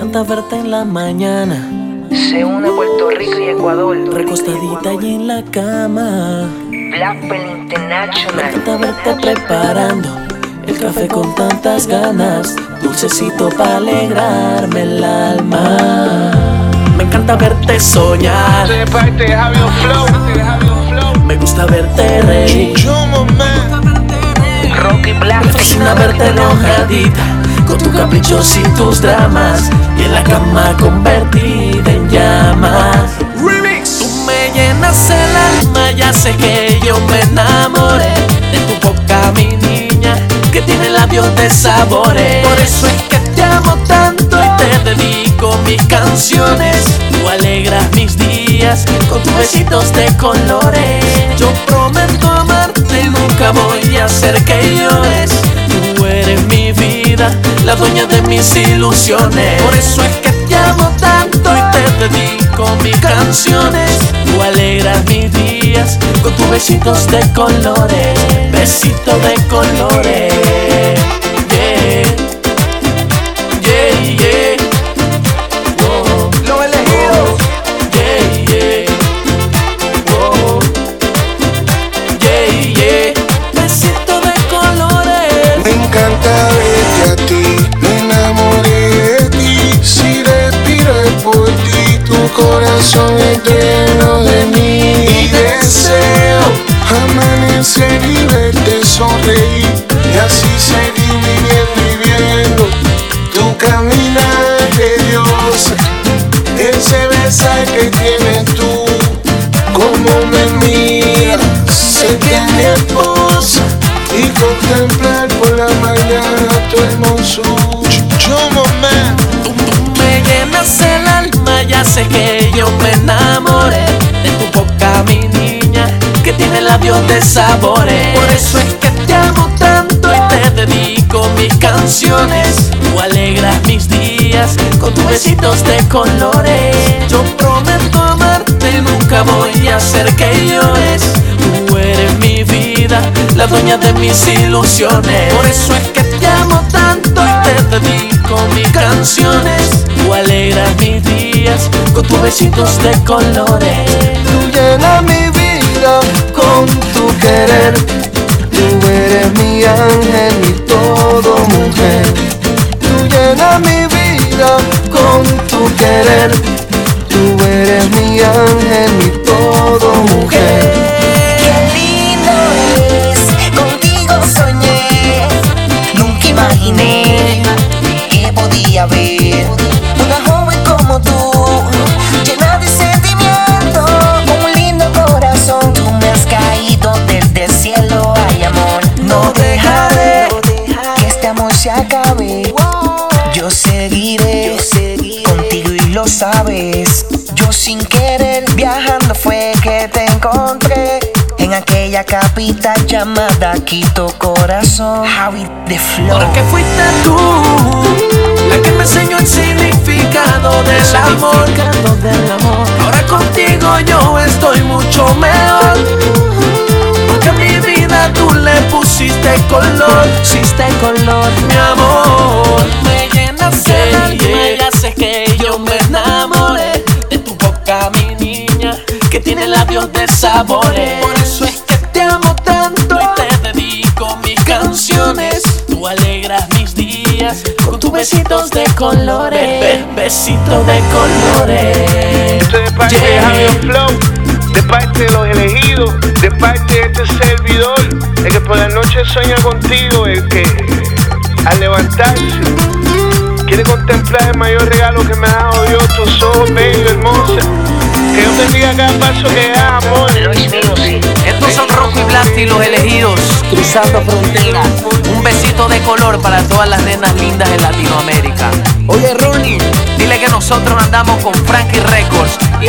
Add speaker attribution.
Speaker 1: encanta verte en la mañana.
Speaker 2: Se une Puerto Rico y Ecuador.
Speaker 1: Recostadita y en la cama.
Speaker 2: Blackpell
Speaker 1: Me
Speaker 2: International.
Speaker 1: encanta verte preparando el café con tantas ganas. Dulcecito para alegrarme el alma. Me encanta verte soñar. Me gusta verte reír.
Speaker 2: Rocky Black.
Speaker 1: Me fascina verte enojadita con tu caprichos y tus dramas. Y en la cama convertida en llamas.
Speaker 3: Remix.
Speaker 1: Tú me llenas el alma, ya sé que yo me enamoré de tu boca, mi niña, que tiene labios de sabores. Por eso es que te amo tanto y te dedico mis canciones. Tú alegras mis días con tus besitos de colores. Yo prometo amarte y nunca voy a hacer que llores. La dueña de mis ilusiones. Por eso es que te amo tanto y te dedico mis canciones. Tú alegras mis días con tus besitos de colores. Besito de colores.
Speaker 3: Contemplar por la mañana tu hermosura.
Speaker 1: Tú, tú me llenas el alma, ya sé que yo me enamoré de tu boca, mi niña, que tiene labios de sabores. Por eso es que te amo tanto y te dedico mis canciones. Tú alegras mis días con tus besitos de colores. Yo prometo amarte nunca voy a hacer que llores. La dueña de mis ilusiones. Por eso es que te amo tanto y te dedico mis canciones. Tú alegras mis días con tus besitos de colores.
Speaker 3: tú llenas mi vida con tu querer.
Speaker 4: Sin querer viajando fue que te encontré en aquella capital llamada Quito Corazón. Javi de Flow.
Speaker 1: Porque fuiste tú la que me enseñó el significado del amor. del amor. Ahora contigo yo estoy mucho mejor. Porque a mi vida tú le pusiste color, pusiste color, mi amor. Me llenas el alma, ya sé que yo me que tiene labios de sabores. Por eso es que te amo tanto y te dedico mis canciones. Tú alegras mis días con tus besitos de colores. Be- besito de colores.
Speaker 3: de parte de
Speaker 1: Yeah.
Speaker 3: Javier Flow, de parte de los elegidos, de parte de este servidor, el que por la noche sueña contigo, el que al levantarse quiere contemplar el mayor regalo que me ha dado Dios, tus ojos bellos, hermosa. Que Dios bendiga cada paso que das, amor.
Speaker 2: Luis Music. Estos son Black y los elegidos. Cruzando fronteras. Un besito de color para todas las nenas lindas de Latinoamérica. Oye, Ronnie. Dile que nosotros andamos con Frankie Records y